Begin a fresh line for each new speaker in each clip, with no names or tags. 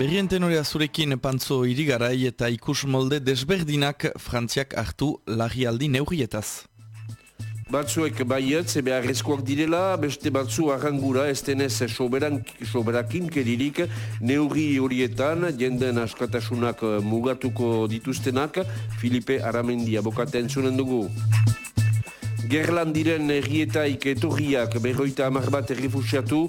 Berrien tenorea zurekin pantzo irigarai eta ikus molde desberdinak frantziak hartu lagialdi neugrietaz.
Batzuek baiet, ze beharrezkoak direla, beste batzu arrangura ez denez soberakin keririk neurri horietan, jenden askatasunak mugatuko dituztenak, Filipe Aramendi abokaten zunen dugu. Gerlan diren errietaik etorriak berroita amar bat errefusiatu,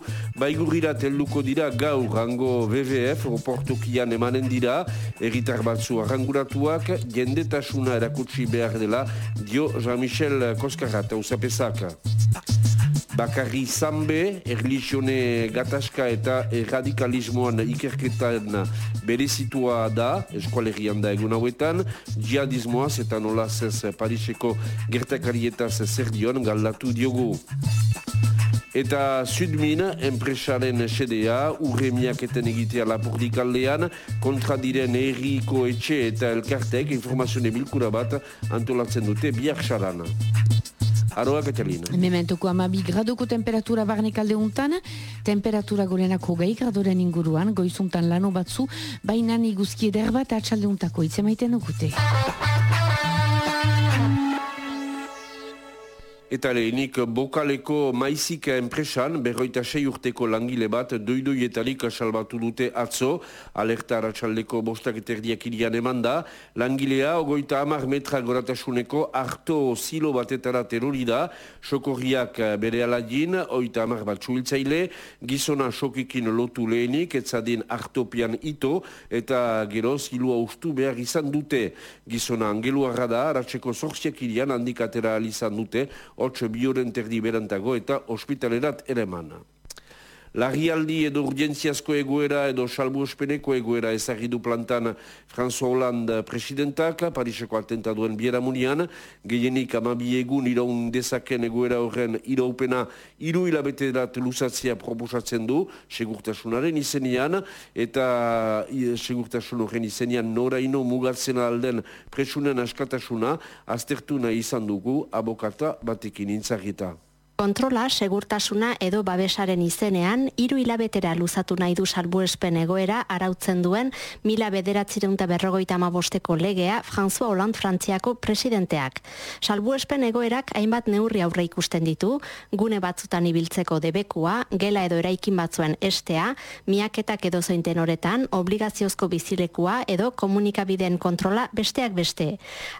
baigurrirat helduko dira gaur rango WWF, oportukian emanen dira, erritar batzu arranguratuak, jendetasuna erakutsi behar dela, dio Jean-Michel Koskarrat, hausapesak bakarri zanbe, erlizione gataska eta erradikalismoan ikerketan berezitua da, eskualerian da egun hauetan, jihadismoaz eta nolaz ez Pariseko gertakarietaz zer dion galdatu diogu. Eta Sudmin, enpresaren sedea, urre miaketen egitea lapurdikaldean, kontra diren erriko etxe eta elkartek informazione bilkura bat antolatzen dute biak xaran. Aroa, Katalina.
Mementuko amabi graduko temperatura barnek alde untan, temperatura gorenako gai gradoren inguruan, goizuntan lano batzu, baina iguzki eder bat atxalde untako itzemaiten dukute.
Eta lehenik bokaleko maizika enpresan, berroita sei urteko langile bat, doidoietarik salbatu dute atzo, alerta aratsaldeko bostak eterdiak irian eman da, langilea, ogoita amar metra goratasuneko, harto zilo batetara terori da, sokorriak bere aladin, oita amar bat suhiltzaile, gizona sokikin lotu lehenik, etzadin hartopian ito, eta gero zilua ustu behar izan dute. Gizona angelua rada, aratseko zorziak irian handikatera alizan dute, hotx bioren terdi berantago eta ospitalerat ere mana. Larrialdi edo urgentziazko egoera edo salbu ospeneko egoera ezagidu plantan François Hollande presidentak, Pariseko atentaduen biera munian, gehienik amabi egun iraun dezaken egoera horren iraupena iru hilabete dat luzatzea proposatzen du, segurtasunaren izenian, eta segurtasun horren izenian noraino mugatzen alden presunen askatasuna, aztertu nahi izan dugu abokata batekin intzagita.
Kontrola, segurtasuna edo babesaren izenean, hiru hilabetera luzatu nahi du salbuespen egoera arautzen duen mila bederatzireunta berrogoita amabosteko legea François Hollande Frantziako presidenteak. Salbuespen egoerak hainbat neurri aurre ikusten ditu, gune batzutan ibiltzeko debekua, gela edo eraikin batzuen estea, miaketak edo zointen horetan, obligaziozko bizilekua edo komunikabideen kontrola besteak beste.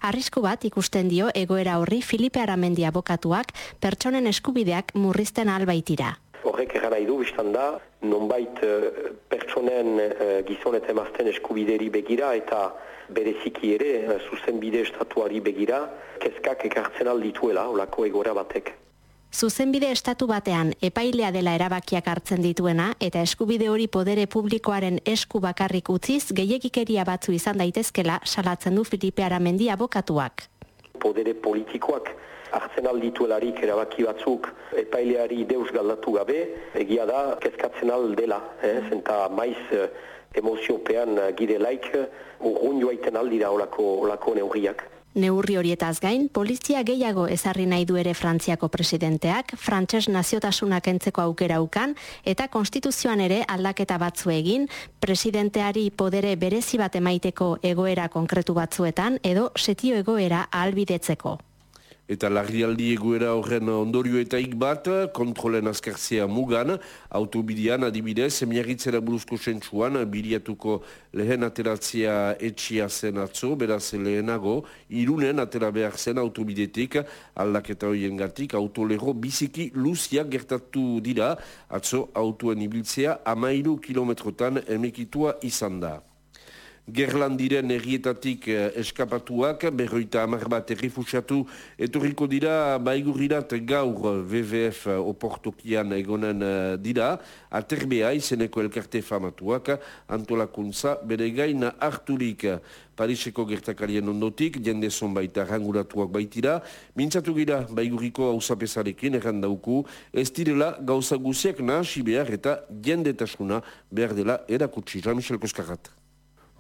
Arrisku bat ikusten dio egoera horri Filipe Aramendi abokatuak pertsonen esku eskubideak murrizten albaitira.
Horrek egan nahi du, biztan da, nonbait uh, pertsonen uh, gizon eta emazten eskubideri begira eta bereziki ere uh, zuzen bide estatuari begira, kezkak ekartzen aldituela, olako egora batek.
Zuzenbide estatu batean epailea dela erabakiak hartzen dituena eta eskubide hori podere publikoaren esku bakarrik utziz gehiagikeria batzu izan daitezkela salatzen du Filipe Aramendi abokatuak.
Podere politikoak hartzen aldituelarik erabaki batzuk epaileari deus galdatu gabe, egia da, kezkatzen aldela, eh? zenta maiz eh, emoziopean gire laik, urrun joaiten aldira olako, olako neurriak.
Neurri horietaz gain, polizia gehiago ezarri nahi du ere Frantziako presidenteak, frantses naziotasunak entzeko aukera ukan, eta konstituzioan ere aldaketa batzu egin, presidenteari podere berezi bat emaiteko egoera konkretu batzuetan, edo setio egoera albidetzeko.
Eta larrialdi egoera horren ondorioetaik bat, kontrolen azkartzea mugan, autobidean adibidez, emiarritzera buruzko sentsuan, biriatuko lehen ateratzea etxia zen atzo, beraz lehenago, irunen atera behar zen autobidetik, aldaketa horien gatik, autolero biziki luziak gertatu dira, atzo autoen ibiltzea amairu kilometrotan emekitua izan da. Gerlandiren errietatik eh, eskapatuak, berroita amar bat errefusatu, etorriko dira baigurirat gaur WWF oportokian egonen eh, dira, aterbea izeneko elkarte famatuak, antolakuntza bere gaina harturik. Pariseko gertakarien ondotik, jende zon baita ranguratuak baitira, mintzatu gira baiguriko hausapesarekin errandauku, ez direla gauza guziak nahasi behar eta jendetasuna behar dela erakutsi. Jean-Michel Koskarrat.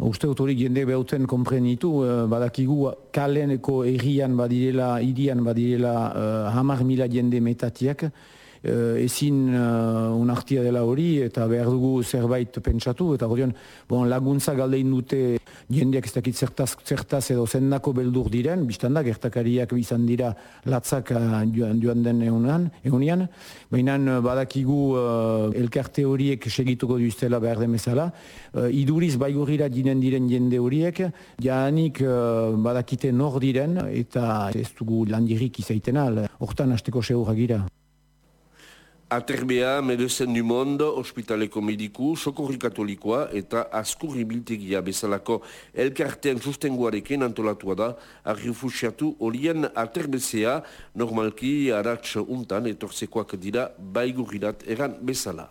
Uste hori jende behauten komprenitu, uh, badakigu kaleneko errian badirela, irian badirela uh, hamar mila jende metatiak, ezin uh, unartia dela hori eta behar dugu zerbait pentsatu eta godion bon, laguntza galdein dute jendeak ez dakit zertaz, zertaz edo zendako beldur diren, biztan da, gertakariak izan dira latzak uh, joan, joan den egunan, egunean, baina badakigu uh, elkarte horiek segituko duiztela behar demezala, uh, iduriz baigurira dinen diren jende horiek, jaanik uh, badakite nor diren eta ez dugu landirik izaitena, hortan hasteko segura gira.
Aterbea, Medezen du Monde, Hospitaleko Mediku, Sokorri Katolikoa eta Askurri Biltegia bezalako elkartean sustengoarekin antolatua da, arrifusiatu horien aterbezea, normalki aratx untan etorzekoak dira baigurirat eran bezala.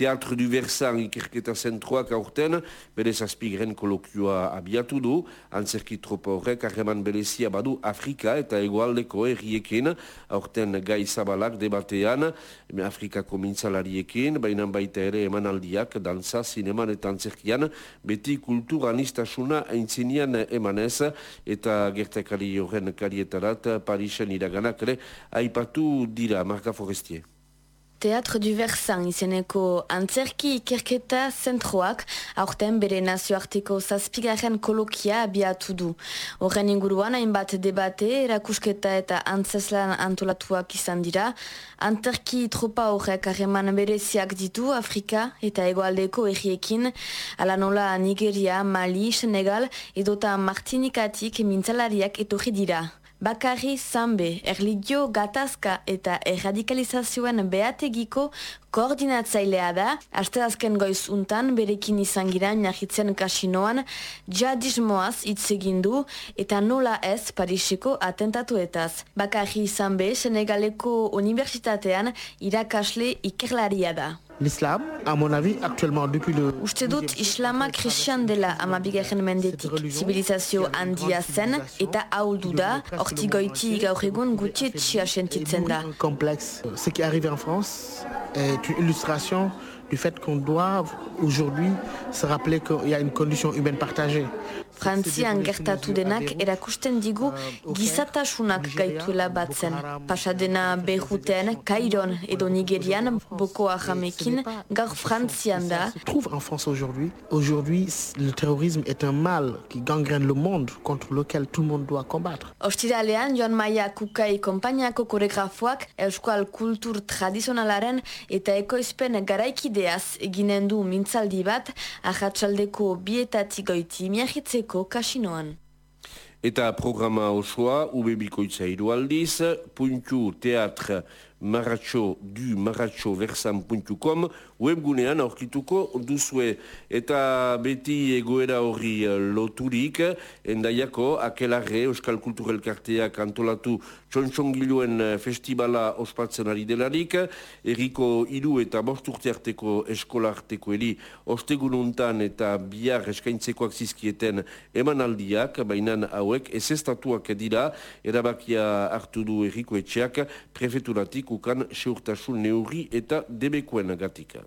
Teatro du Versan ikerketa zentroak aurten, bere zazpigren kolokioa abiatu du, antzerki tropa horrek harreman berezia badu Afrika eta egoaldeko erriekin, aurten gai zabalak debatean, Afrikako mintzalariekin, baina baita ere emanaldiak, danza, zineman eta antzerkian, beti kulturaniztasuna aintzinian emanez, eta gertakari horren karietarat, Parisen iraganak ere, aipatu dira, Marka Forestier.
Teatro du Versan izeneko antzerki ikerketa zentroak aurten bere nazioarteko zazpigaren kolokia abiatu du. Horren inguruan hainbat debate erakusketa eta antzeslan antolatuak izan dira. Antzerki tropa horrek harreman bereziak ditu Afrika eta egoaldeko erriekin, ala nola Nigeria, Mali, Senegal edota Martinikatik mintzalariak etorri dira. Bakarri Zambe, erligio gatazka eta erradikalizazioen behategiko koordinatzailea da, aste azken goiz untan berekin izan gira nahitzen kasinoan jadismoaz hitz du eta nola ez Pariseko atentatuetaz. Bakarri Zambe, Senegaleko Unibertsitatean irakasle ikerlaria da.
L'islam, à mon avis, actuellement, depuis le...
Uste dut islama kristian dela amabigarren mendetik. Zibilizazio handia zen eta ahuldu da, horti goiti gaur egun gutietxia sentitzen da.
Complexe. Ce qui est arrivé en France est une illustration du fait qu'on doit aujourd'hui se rappeler qu'il y a une condition humaine partagée.
Frantzian gertatu denak erakusten digu gizatasunak gaituela batzen. Pasadena Beiruten, Kairon edo Nigerian, Boko Haramekin, gaur Frantzian da.
trouve en France aujourd'hui. Aujourd'hui, le terrorisme est un mal qui gangrène le monde contre lequel tout le monde doit combattre.
Ostiralean, Joan Maia Kukai konpainiako koregrafoak euskal kultur tradizionalaren eta ekoizpen garaikideaz eginen du mintzaldi bat, ahatsaldeko bietatik goiti miahitzeko kasinoan.
Eta programa osoa, ubebikoitza irualdiz, puntu teatre maratxo du maratxo versan.com webgunean aurkituko duzue. Eta beti egoera horri loturik endaiako akelarre Euskal Kulturelkarteak antolatu txontxongiluen festivala ospatzen ari delarik. Erriko iru eta bosturte arteko eskolarteko eri ostegununtan eta bihar eskaintzekoak zizkieten emanaldiak bainan hauek ez estatuak dira. Erabakia hartu du erriko etxeak prefeturatik ukan seurtasun neurri eta debekoen gatika.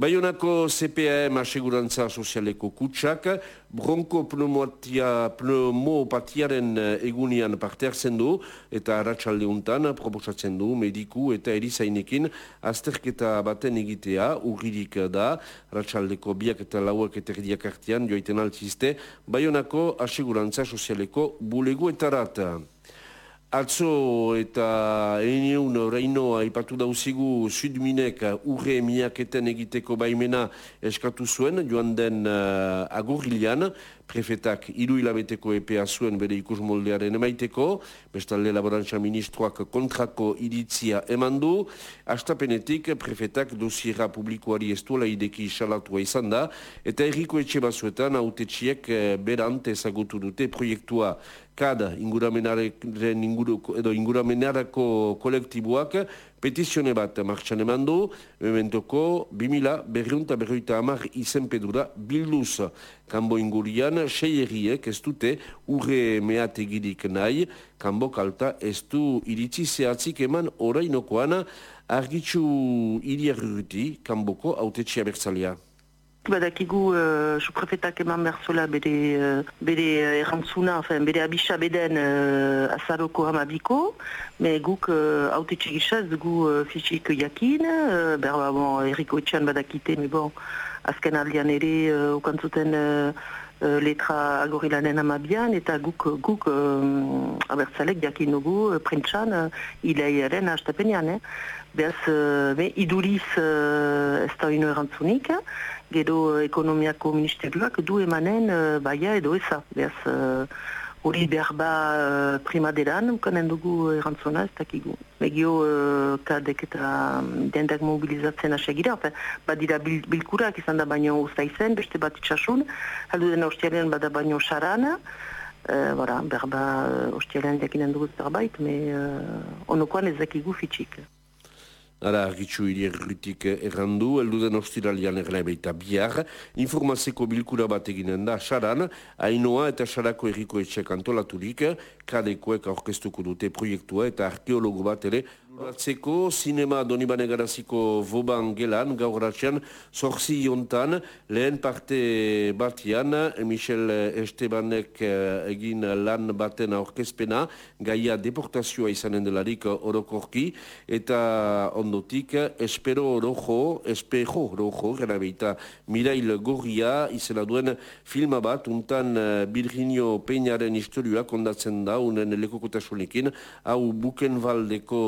Baionako CPM asegurantza sozialeko kutsak, bronko pneumopatiaren egunian parte hartzen du eta arratsalde untan proposatzen du mediku eta erizainekin azterketa baten egitea urririk da, arratsaldeko biak eta lauak eta erdiak artean joiten altziste, Baionako asegurantza sozialeko bulegu eta rata. Atzo eta eneun reinoa ipatu dauzigu sudminek urre miaketen egiteko baimena eskatu zuen joan den uh, agurrilean prefetak hiru hilabeteko EPA zuen bere ikus moldearen emaiteko, bestalde laborantza ministroak kontrako iritzia eman du, astapenetik prefetak dosiera publikoari ez duela ideki salatua izan da, eta erriko etxe bazuetan autetxiek eh, berant ezagutu dute proiektua. Kada inguramenaren inguru, edo inguramenarako kolektiboak Petizione bat martxan eman du, mementoko 2000 berriunta berriuta amar izenpedura bilduz. Kambo ingurian, sei erriek ez dute urre meategirik nahi, kanbo kalta ez du iritsi zehatzik eman orainokoan argitzu iriarruti kanboko autetxia bertzalia.
Badakigu uh, suprefetak eman behar zuela bere, uh, bere errantzuna, enfin, bere abisa beden uh, azaroko hamabiko, me guk haute uh, txegisa ez dugu uh, fisik jakin, uh, berba bon, erriko etxean badakite, me bon, azken aldean ere uh, ukantzuten uh, letra agorilanen amabian, eta guk, guk uh, abertzalek jakin dugu uh, prentsan uh, ilaiaren hastapenean, eh? Beaz, uh, be, iduriz uh, ez da ino erantzunik, gero eh, ekonomiako ministerioak du emanen uh, baia edo eza. Beaz, uh, hori behar ba uh, prima deran, ukanen dugu erantzona ez dakigu. Megio uh, kadek eta um, dendak mobilizatzen asegira, badira bil, bilkurak izan da baino usta beste bat itxasun, haldu den austiaren bada baino sarana, Uh, bara, berba, uh, ostialean jakinen dugu zerbait, me uh, onokoan ez dakigu fitxik.
Ara argitxu irierritik errandu, elduden ostiralian erlai baita bihar, informazeko bilkura bat eginen da, xaran, hainoa eta xarako erriko etxek antolaturik, kadekoek aurkeztuko dute proiektua eta arkeologo bat ere Horatzeko, sinema Donibane Garaziko Voban Gelan, gaur ratxean, zorzi jontan, lehen parte batian, Michel Estebanek eh, egin lan baten aurkezpena, gaia deportazioa izanen delarik orokorki, eta ondotik, espero rojo, espejo rojo, gara behita, Mirail Gorria, izena duen filma bat, untan eh, Virginio Peñaren historioa kondatzen da, unen lekokotasunekin, hau Bukenvaldeko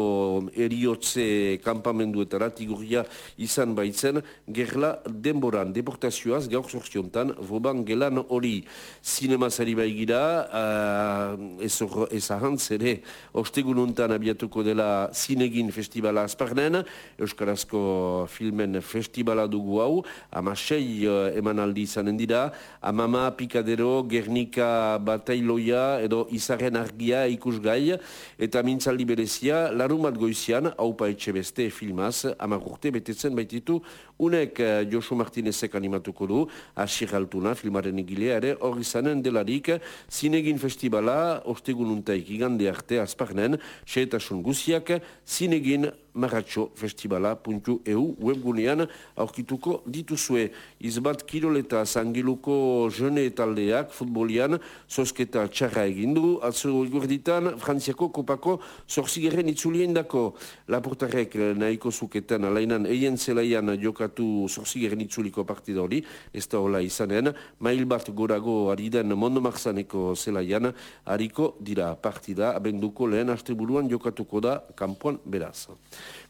eriotze kampamenduetara tigurria izan baitzen, gerla denboran, deportazioaz gaur sortziontan, voban gelan hori. Zinemazari baigira, uh, ez ahantz ere, ostegun untan abiatuko dela zinegin festivala azparnen, Euskarazko filmen festivala dugu hau, ama sei uh, emanaldi izanen dira, amama pikadero, gernika batailoia, edo izaren argia ikusgai, eta mintzaldi berezia, larumat goizian, haupa etxe beste filmaz, amagurte betetzen baititu, unek uh, Josu Martinezek animatuko du, asir altuna, filmaren egilea ere, hori zanen delarik, zinegin festivala, ostegun untaik igande arte azparnen, seetasun guziak, zinegin maratxofestibala.eu webgunean aurkituko dituzue. Izbat kiroleta zangiluko jone taldeak futbolian sosketa txarra egindu. Atzo igurditan, Frantziako kopako zorzigeren itzulien dako. Laportarek nahiko zuketan alainan eien zelaian jokatu zorzigeren itzuliko partida hori. Ez da hola izanen. Mail bat gorago ari den mondomarzaneko zelaian hariko dira partida abenduko lehen asteburuan jokatuko da kampuan beraz.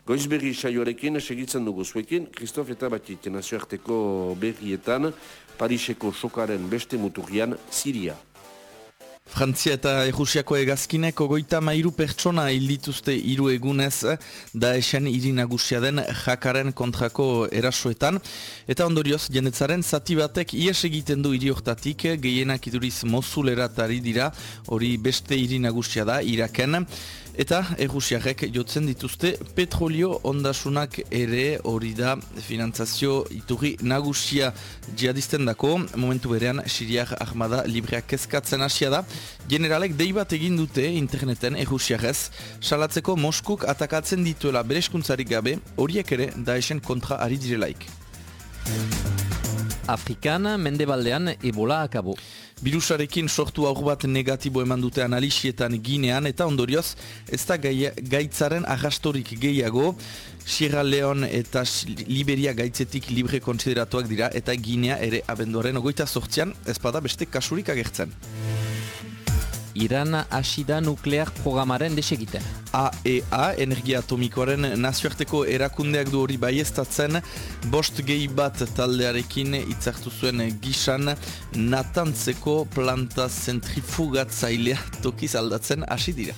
Goizberri saioarekin segitzen dugu zuekin, Kristof eta Batit nazioarteko berrietan, Pariseko sokaren beste muturrian, Siria.
Frantzia eta Errusiako egazkineko goita mairu pertsona hildituzte hiru egunez da esen irinagusia den jakaren kontrako erasoetan. Eta ondorioz, jendetzaren zati batek ies egiten du irioktatik gehienak iduriz mozuleratari dira, hori beste irinagusia da, iraken. Eta errusiarek jotzen dituzte petrolio ondasunak ere hori da finantzazio iturri nagusia jihadisten dako. Momentu berean Siriak Armada libreak kezkatzen hasia da. Generalek dei bat egin dute interneten errusiarez. Salatzeko Moskuk atakatzen dituela bereskuntzarik gabe horiek ere daesen kontra ari direlaik.
Afrikan, Mendebaldean, Ebola akabo.
Birusarekin sortu aur bat negatibo eman dute analisietan ginean eta ondorioz ez da gaitzaren agastorik gehiago. Sierra Leon eta Liberia gaitzetik libre konsideratuak dira eta ginea ere abenduaren ogoita sortzean ezpada beste kasurik agertzen.
Iran asida nuklear programaren desegiten.
AEA, e energia atomikoaren nazioarteko erakundeak du hori baiestatzen, bost gehi bat taldearekin itzartu zuen gisan natantzeko planta zentrifugatzailea tokiz aldatzen hasi dira.